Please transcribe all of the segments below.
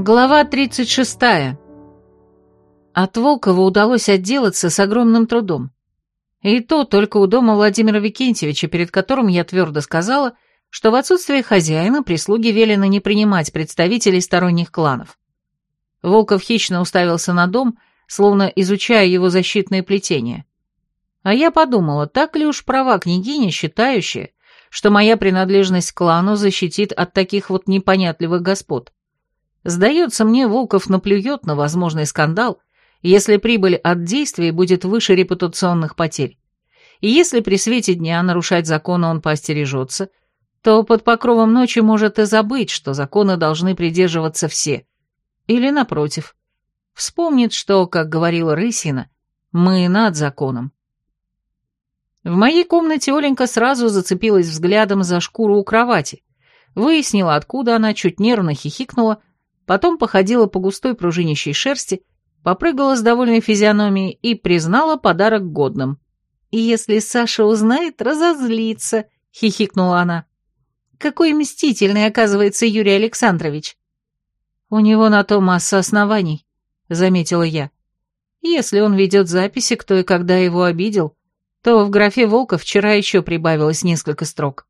Глава 36. От Волкова удалось отделаться с огромным трудом. И то только у дома Владимира Викентьевича, перед которым я твердо сказала, что в отсутствие хозяина прислуги велено не принимать представителей сторонних кланов. Волков хищно уставился на дом, словно изучая его защитные плетения. А я подумала, так ли уж права княгиня, считающая, что моя принадлежность к клану защитит от таких вот непонятливых господ. Сдается мне, Волков наплюет на возможный скандал, если прибыль от действий будет выше репутационных потерь. И если при свете дня нарушать законы он поостережется, то под покровом ночи может и забыть, что законы должны придерживаться все. Или, напротив, вспомнит, что, как говорила Рысина, мы над законом. В моей комнате Оленька сразу зацепилась взглядом за шкуру у кровати, выяснила, откуда она, чуть нервно хихикнула, потом походила по густой пружинящей шерсти, попрыгала с довольной физиономией и признала подарок годным. «И если Саша узнает, разозлится», — хихикнула она. «Какой мстительный, оказывается, Юрий Александрович». «У него на то масса оснований», — заметила я. «Если он ведет записи, кто и когда его обидел, то в графе Волка вчера еще прибавилось несколько строк.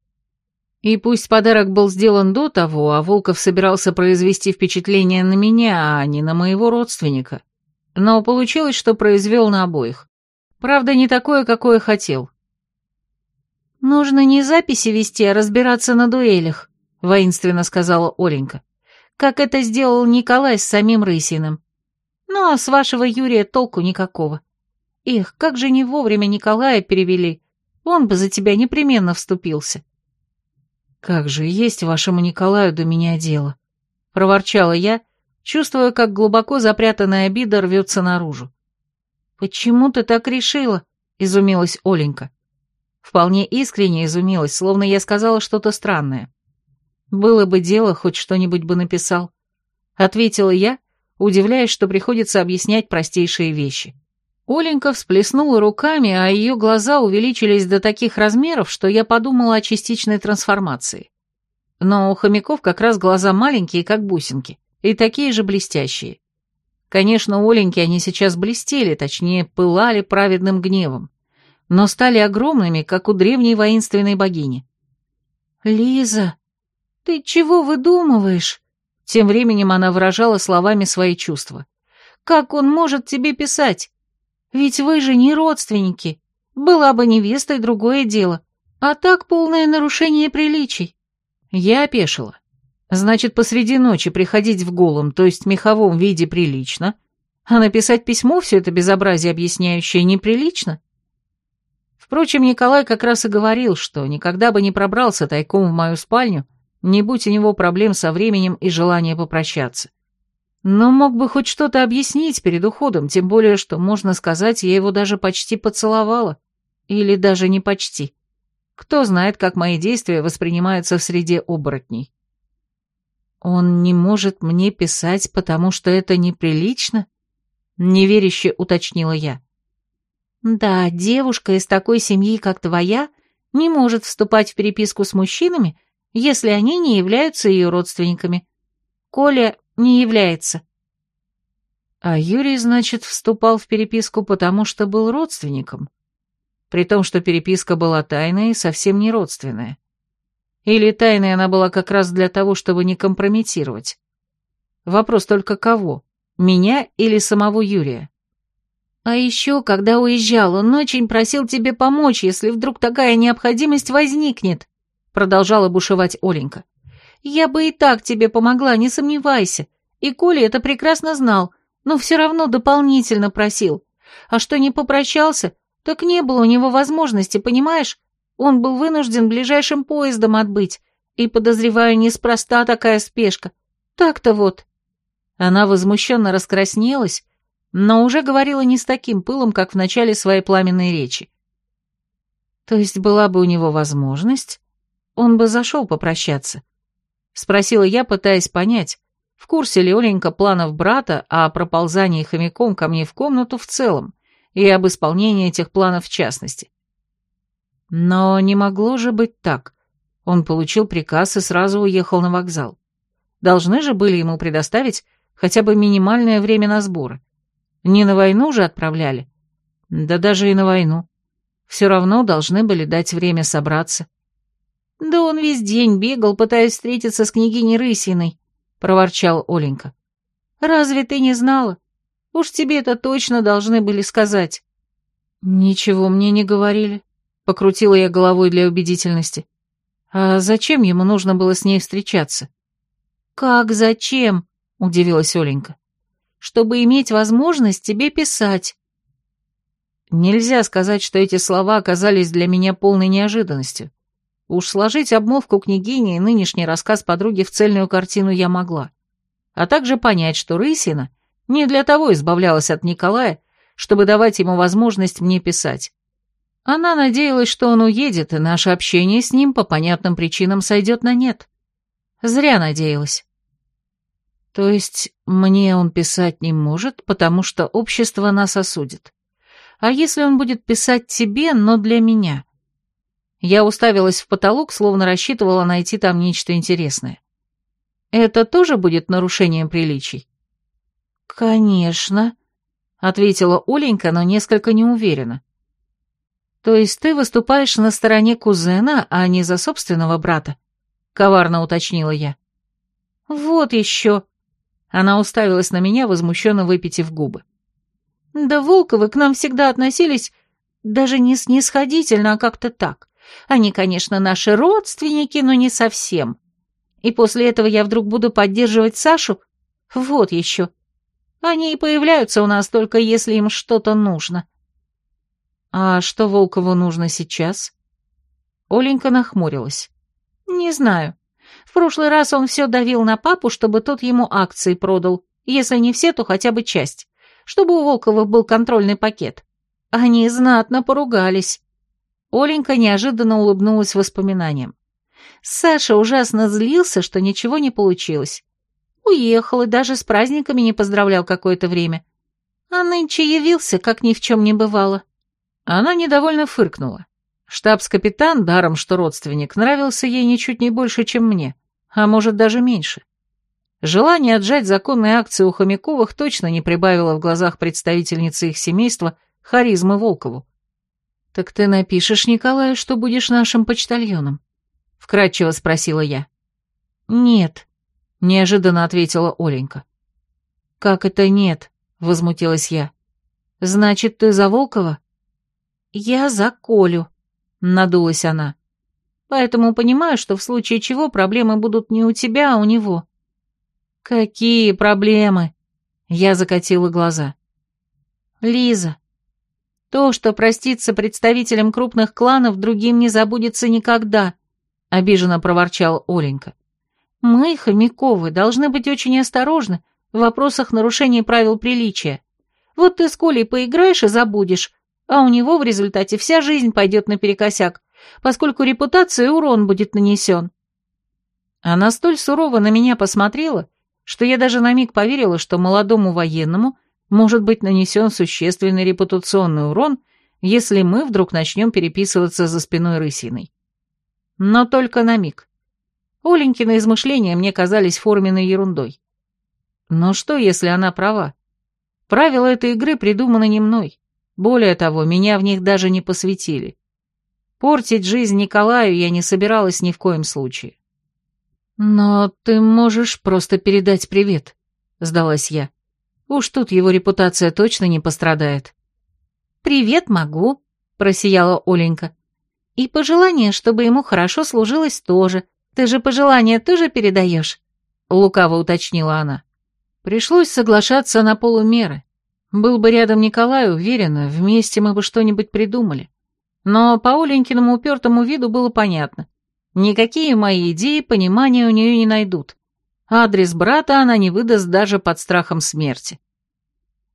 И пусть подарок был сделан до того, а Волков собирался произвести впечатление на меня, а не на моего родственника. Но получилось, что произвел на обоих. Правда, не такое, какое хотел. «Нужно не записи вести, а разбираться на дуэлях», — воинственно сказала Оленька. «Как это сделал Николай с самим Рысиным. Ну, а с вашего Юрия толку никакого. Эх, как же не вовремя Николая перевели. Он бы за тебя непременно вступился». «Как же есть вашему Николаю до меня дело», — проворчала я, чувствуя, как глубоко запрятанная обида рвется наружу. «Почему ты так решила?» — изумилась Оленька. Вполне искренне изумилась, словно я сказала что-то странное. «Было бы дело, хоть что-нибудь бы написал», — ответила я, удивляясь, что приходится объяснять простейшие вещи. Оленька всплеснула руками, а ее глаза увеличились до таких размеров, что я подумала о частичной трансформации. Но у хомяков как раз глаза маленькие, как бусинки, и такие же блестящие. Конечно, у Оленьки они сейчас блестели, точнее, пылали праведным гневом, но стали огромными, как у древней воинственной богини. «Лиза, ты чего выдумываешь?» Тем временем она выражала словами свои чувства. «Как он может тебе писать? Ведь вы же не родственники. Была бы невестой, другое дело. А так полное нарушение приличий. Я опешила. Значит, посреди ночи приходить в голом, то есть меховом виде прилично, а написать письмо все это безобразие объясняющее неприлично? Впрочем, Николай как раз и говорил, что никогда бы не пробрался тайком в мою спальню, не будь у него проблем со временем и желания попрощаться. Но мог бы хоть что-то объяснить перед уходом, тем более, что, можно сказать, я его даже почти поцеловала. Или даже не почти. Кто знает, как мои действия воспринимаются в среде оборотней. Он не может мне писать, потому что это неприлично? Неверяще уточнила я. Да, девушка из такой семьи, как твоя, не может вступать в переписку с мужчинами, если они не являются ее родственниками. Коля не является. А Юрий, значит, вступал в переписку, потому что был родственником? При том, что переписка была тайная и совсем не родственная. Или тайной она была как раз для того, чтобы не компрометировать? Вопрос только кого? Меня или самого Юрия? А еще, когда уезжал, он очень просил тебе помочь, если вдруг такая необходимость возникнет, продолжала бушевать Оленька. Я бы и так тебе помогла, не сомневайся. И Коля это прекрасно знал, но все равно дополнительно просил. А что не попрощался, так не было у него возможности, понимаешь? Он был вынужден ближайшим поездом отбыть, и, подозреваю, неспроста такая спешка. Так-то вот. Она возмущенно раскраснелась, но уже говорила не с таким пылом, как в начале своей пламенной речи. То есть была бы у него возможность, он бы зашел попрощаться. Спросила я, пытаясь понять, курсе ли Оленька планов брата о проползании хомяком ко мне в комнату в целом и об исполнении этих планов в частности. Но не могло же быть так. Он получил приказ и сразу уехал на вокзал. Должны же были ему предоставить хотя бы минимальное время на сборы. Не на войну же отправляли? Да даже и на войну. Все равно должны были дать время собраться. «Да он весь день бегал, пытаясь встретиться с княгиней Рысиной», — проворчал Оленька. «Разве ты не знала? Уж тебе это точно должны были сказать». «Ничего мне не говорили», — покрутила я головой для убедительности. «А зачем ему нужно было с ней встречаться?» «Как зачем?» — удивилась Оленька. «Чтобы иметь возможность тебе писать». Нельзя сказать, что эти слова оказались для меня полной неожиданностью. Уж сложить обмовку княгини и нынешний рассказ подруги в цельную картину я могла. А также понять, что Рысина не для того избавлялась от Николая, чтобы давать ему возможность мне писать. Она надеялась, что он уедет, и наше общение с ним по понятным причинам сойдет на нет. Зря надеялась. То есть мне он писать не может, потому что общество нас осудит. А если он будет писать тебе, но для меня? Я уставилась в потолок, словно рассчитывала найти там нечто интересное. Это тоже будет нарушением приличий? Конечно, ответила Оленька, но несколько неуверенно. То есть ты выступаешь на стороне кузена, а не за собственного брата? Коварно уточнила я. Вот еще. Она уставилась на меня, возмущенно выпитив губы. Да Волковы к нам всегда относились даже не снисходительно, а как-то так. Они, конечно, наши родственники, но не совсем. И после этого я вдруг буду поддерживать Сашу? Вот еще. Они и появляются у нас только если им что-то нужно. А что Волкову нужно сейчас? Оленька нахмурилась. Не знаю. В прошлый раз он все давил на папу, чтобы тот ему акции продал. Если не все, то хотя бы часть. Чтобы у Волкова был контрольный пакет. Они знатно поругались. Оленька неожиданно улыбнулась воспоминаниям. Саша ужасно злился, что ничего не получилось. Уехал и даже с праздниками не поздравлял какое-то время. А нынче явился, как ни в чем не бывало. Она недовольно фыркнула. Штабс-капитан, даром что родственник, нравился ей ничуть не больше, чем мне, а может даже меньше. Желание отжать законные акции у Хомяковых точно не прибавило в глазах представительницы их семейства харизмы Волкову. «Так ты напишешь Николаю, что будешь нашим почтальоном?» — вкратчиво спросила я. «Нет», — неожиданно ответила Оленька. «Как это нет?» — возмутилась я. «Значит, ты за Волкова?» «Я за Колю», — надулась она. «Поэтому понимаю, что в случае чего проблемы будут не у тебя, а у него». «Какие проблемы?» — я закатила глаза. «Лиза, то, что проститься представителям крупных кланов, другим не забудется никогда», — обиженно проворчал Оленька. «Мы, Хомяковы, должны быть очень осторожны в вопросах нарушения правил приличия. Вот ты с Колей поиграешь и забудешь, а у него в результате вся жизнь пойдет наперекосяк, поскольку репутации урон будет нанесен». Она столь сурово на меня посмотрела, что я даже на миг поверила, что молодому военному может быть нанесен существенный репутационный урон, если мы вдруг начнем переписываться за спиной рысиной. Но только на миг. Оленькины измышления мне казались форменной ерундой. Но что, если она права? Правила этой игры придуманы не мной. Более того, меня в них даже не посвятили. Портить жизнь Николаю я не собиралась ни в коем случае. «Но ты можешь просто передать привет», — сдалась я. «Уж тут его репутация точно не пострадает». «Привет могу», — просияла Оленька. «И пожелание, чтобы ему хорошо служилось тоже. Ты же пожелания тоже передаешь?» — лукаво уточнила она. Пришлось соглашаться на полумеры. Был бы рядом Николай, уверена, вместе мы бы что-нибудь придумали. Но по Оленькиному упертому виду было понятно. Никакие мои идеи понимания у нее не найдут. Адрес брата она не выдаст даже под страхом смерти.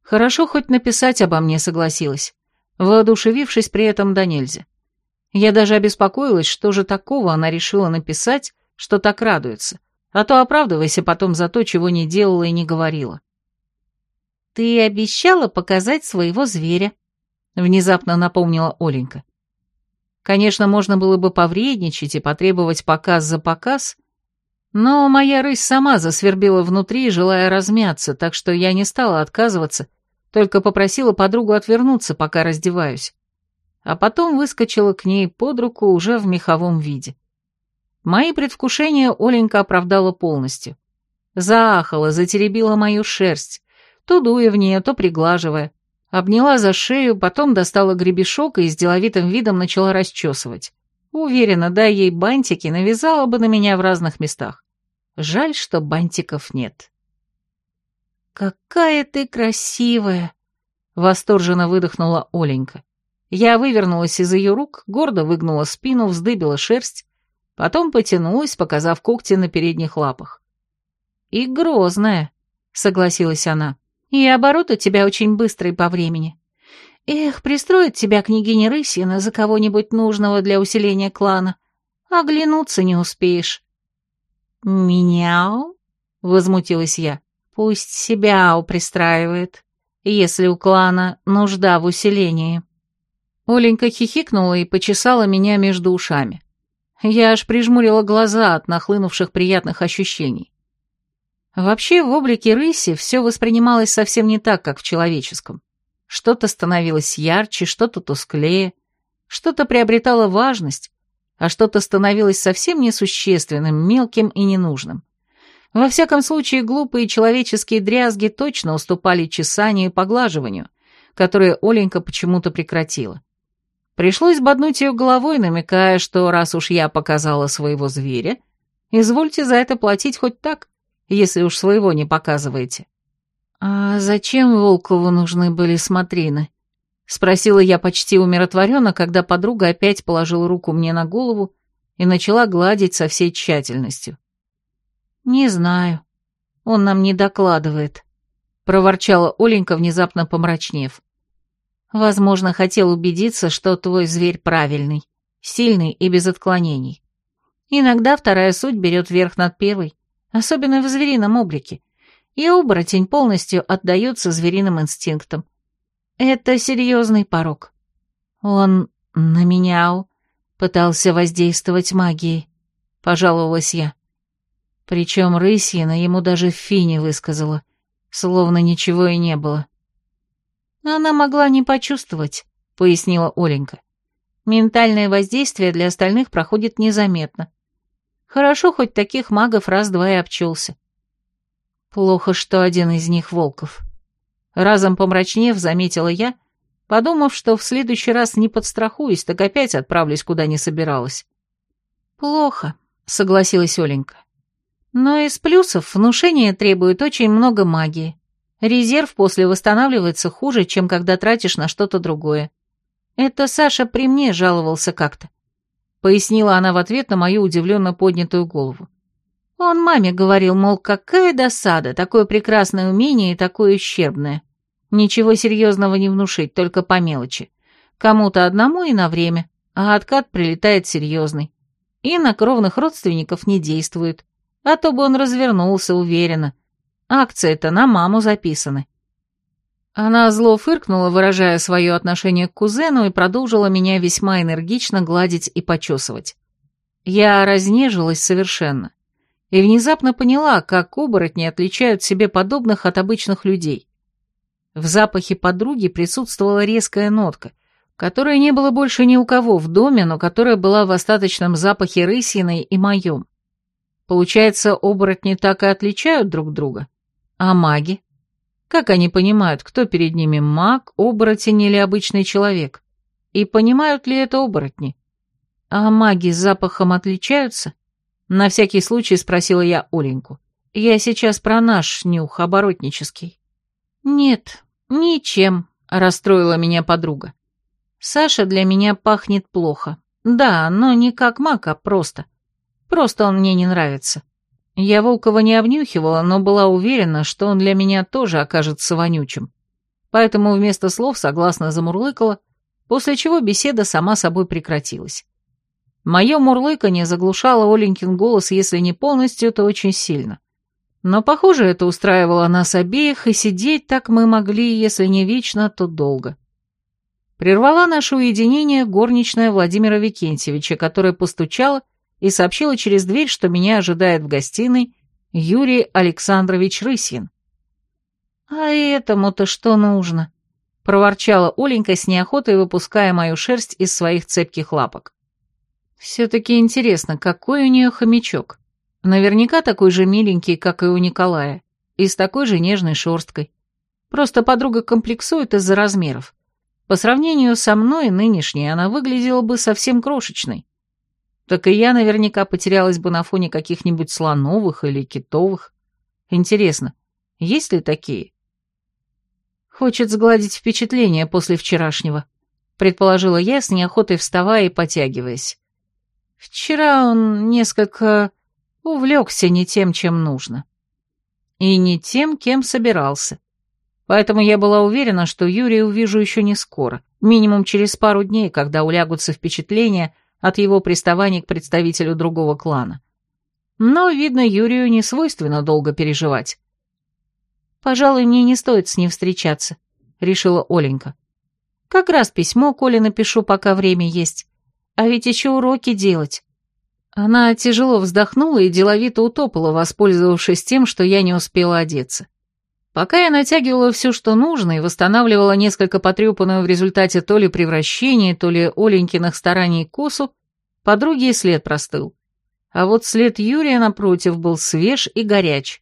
Хорошо хоть написать обо мне согласилась, воодушевившись при этом до нельзя. Я даже обеспокоилась, что же такого она решила написать, что так радуется, а то оправдывайся потом за то, чего не делала и не говорила. «Ты обещала показать своего зверя», — внезапно напомнила Оленька. Конечно, можно было бы повредничать и потребовать показ за показ, Но моя рысь сама засвербила внутри, желая размяться, так что я не стала отказываться, только попросила подругу отвернуться, пока раздеваюсь. А потом выскочила к ней под руку уже в меховом виде. Мои предвкушения Оленька оправдала полностью. Заахала, затеребила мою шерсть, то дуя в нее, то приглаживая. Обняла за шею, потом достала гребешок и с деловитым видом начала расчесывать. Уверена, да ей бантики, навязала бы на меня в разных местах. Жаль, что бантиков нет. «Какая ты красивая!» — восторженно выдохнула Оленька. Я вывернулась из ее рук, гордо выгнула спину, вздыбила шерсть, потом потянулась, показав когти на передних лапах. «И грозная», — согласилась она. «И оборот у тебя очень быстрый по времени. Эх, пристроит тебя княгиня Рысина за кого-нибудь нужного для усиления клана. Оглянуться не успеешь». «Меняу?» — возмутилась я. «Пусть себя пристраивает, если у клана нужда в усилении». Оленька хихикнула и почесала меня между ушами. Я аж прижмурила глаза от нахлынувших приятных ощущений. Вообще, в облике рыси все воспринималось совсем не так, как в человеческом. Что-то становилось ярче, что-то тусклее, что-то приобретало важность, а что-то становилось совсем несущественным, мелким и ненужным. Во всяком случае, глупые человеческие дрязги точно уступали чесанию и поглаживанию, которые Оленька почему-то прекратила. Пришлось боднуть ее головой, намекая, что раз уж я показала своего зверя, извольте за это платить хоть так, если уж своего не показываете. «А зачем Волкову нужны были смотрины?» — спросила я почти умиротворенно, когда подруга опять положила руку мне на голову и начала гладить со всей тщательностью. «Не знаю. Он нам не докладывает», — проворчала Оленька, внезапно помрачнев. Возможно, хотел убедиться, что твой зверь правильный, сильный и без отклонений. Иногда вторая суть берет верх над первой, особенно в зверином облике, и оборотень полностью отдается звериным инстинктам. Это серьезный порог. Он наменял, пытался воздействовать магией, пожаловалась я. Причем Рысьина ему даже фи не высказала, словно ничего и не было. «Она могла не почувствовать», — пояснила Оленька. «Ментальное воздействие для остальных проходит незаметно. Хорошо, хоть таких магов раз-два и обчелся. Плохо, что один из них Волков. Разом помрачнев, заметила я, подумав, что в следующий раз не подстрахуюсь, так опять отправлюсь куда не собиралась. «Плохо», — согласилась Оленька. «Но из плюсов внушение требует очень много магии. Резерв после восстанавливается хуже, чем когда тратишь на что-то другое. Это Саша при мне жаловался как-то. Пояснила она в ответ на мою удивленно поднятую голову. Он маме говорил, мол, какая досада, такое прекрасное умение и такое ущербное. Ничего серьезного не внушить, только по мелочи. Кому-то одному и на время, а откат прилетает серьезный. И на кровных родственников не действует. А то бы он развернулся уверенно, Акции-то на маму записаны. Она зло фыркнула, выражая свое отношение к кузену, и продолжила меня весьма энергично гладить и почесывать. Я разнежилась совершенно и внезапно поняла, как оборотни отличают себе подобных от обычных людей. В запахе подруги присутствовала резкая нотка, которой не было больше ни у кого в доме, но которая была в остаточном запахе рысиной и моем. Получается, оборотни так и отличают друг друга? А маги? Как они понимают, кто перед ними маг, оборотень или обычный человек? И понимают ли это оборотни? А маги с запахом отличаются? На всякий случай спросила я Оленьку. Я сейчас про наш нюх оборотнический. Нет, ничем, расстроила меня подруга. Саша для меня пахнет плохо. Да, но не как маг, а просто. Просто он мне не нравится. Я Волкова не обнюхивала, но была уверена, что он для меня тоже окажется вонючим. Поэтому вместо слов согласно замурлыкала, после чего беседа сама собой прекратилась. Мое мурлыканье заглушало Оленькин голос, если не полностью, то очень сильно. Но, похоже, это устраивало нас обеих, и сидеть так мы могли, если не вечно, то долго. Прервала наше уединение горничная Владимира Викентьевича, которая постучала и сообщила через дверь, что меня ожидает в гостиной Юрий Александрович Рысин. «А этому-то что нужно?» — проворчала Оленька с неохотой, выпуская мою шерсть из своих цепких лапок. «Все-таки интересно, какой у нее хомячок? Наверняка такой же миленький, как и у Николая, и с такой же нежной шерсткой. Просто подруга комплексует из-за размеров. По сравнению со мной, нынешней, она выглядела бы совсем крошечной так и я наверняка потерялась бы на фоне каких-нибудь слоновых или китовых. Интересно, есть ли такие? Хочет сгладить впечатление после вчерашнего, предположила я с неохотой вставая и потягиваясь. Вчера он несколько увлекся не тем, чем нужно. И не тем, кем собирался. Поэтому я была уверена, что Юрия увижу еще не скоро, минимум через пару дней, когда улягутся впечатления от его приставаний к представителю другого клана. Но, видно, Юрию не свойственно долго переживать. «Пожалуй, мне не стоит с ним встречаться», — решила Оленька. «Как раз письмо Коле напишу, пока время есть. А ведь еще уроки делать». Она тяжело вздохнула и деловито утопала, воспользовавшись тем, что я не успела одеться. Пока я натягивала все, что нужно, и восстанавливала несколько потрепанную в результате то ли превращения, то ли Оленькиных стараний косу, подруги и след простыл. А вот след Юрия, напротив, был свеж и горяч.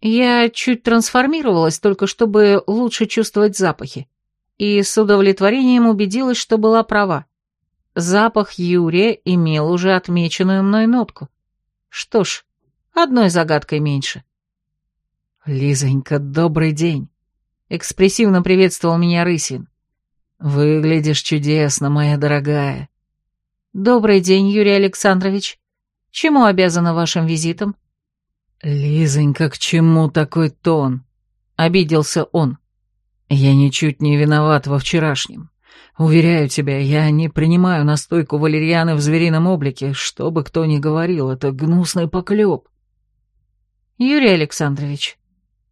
Я чуть трансформировалась, только чтобы лучше чувствовать запахи. И с удовлетворением убедилась, что была права. Запах Юрия имел уже отмеченную мной нотку. Что ж, одной загадкой меньше. «Лизонька, добрый день!» — экспрессивно приветствовал меня Рысин. «Выглядишь чудесно, моя дорогая». «Добрый день, Юрий Александрович. Чему обязана вашим визитом?» «Лизонька, к чему такой тон?» — обиделся он. «Я ничуть не виноват во вчерашнем. Уверяю тебя, я не принимаю настойку валерьяны в зверином облике, что бы кто ни говорил, это гнусный поклеп». «Юрий Александрович,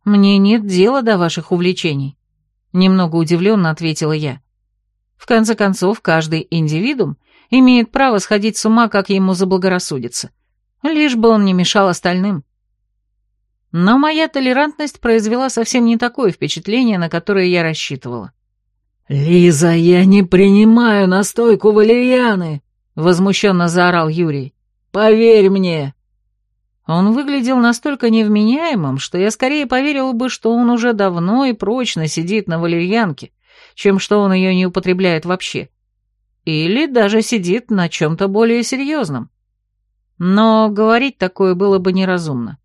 «Мне нет дела до ваших увлечений», — немного удивленно ответила я. «В конце концов, каждый индивидуум имеет право сходить с ума, как ему заблагорассудится, лишь бы он не мешал остальным». Но моя толерантность произвела совсем не такое впечатление, на которое я рассчитывала. «Лиза, я не принимаю настойку валерьяны!» — возмущенно заорал Юрий. «Поверь мне!» Он выглядел настолько невменяемым, что я скорее поверила бы, что он уже давно и прочно сидит на валерьянке, чем что он ее не употребляет вообще. Или даже сидит на чем-то более серьезном. Но говорить такое было бы неразумно.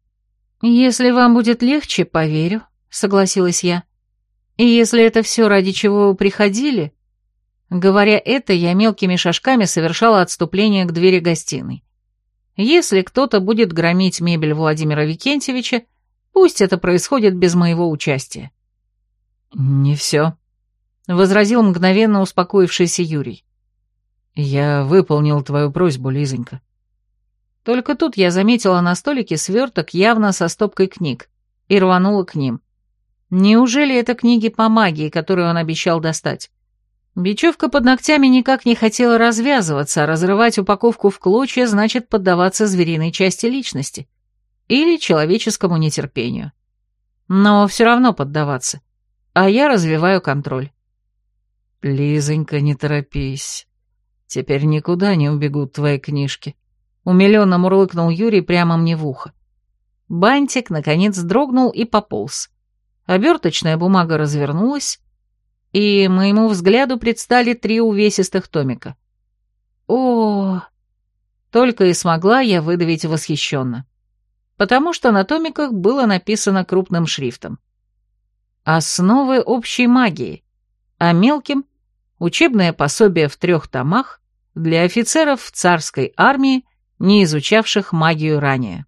«Если вам будет легче, поверю», — согласилась я. «И если это все, ради чего вы приходили...» Говоря это, я мелкими шажками совершала отступление к двери гостиной. Если кто-то будет громить мебель Владимира Викентьевича, пусть это происходит без моего участия. «Не все», — возразил мгновенно успокоившийся Юрий. «Я выполнил твою просьбу, Лизонька». Только тут я заметила на столике сверток явно со стопкой книг и рванула к ним. Неужели это книги по магии, которые он обещал достать? Бечевка под ногтями никак не хотела развязываться, а разрывать упаковку в клочья значит поддаваться звериной части личности или человеческому нетерпению. Но все равно поддаваться, а я развиваю контроль. «Лизонька, не торопись. Теперь никуда не убегут твои книжки», — умиленно мурлыкнул Юрий прямо мне в ухо. Бантик, наконец, дрогнул и пополз. Оберточная бумага развернулась, и моему взгляду предстали три увесистых томика. О, только и смогла я выдавить восхищенно, потому что на томиках было написано крупным шрифтом. Основы общей магии, а мелким — учебное пособие в трех томах для офицеров царской армии, не изучавших магию ранее.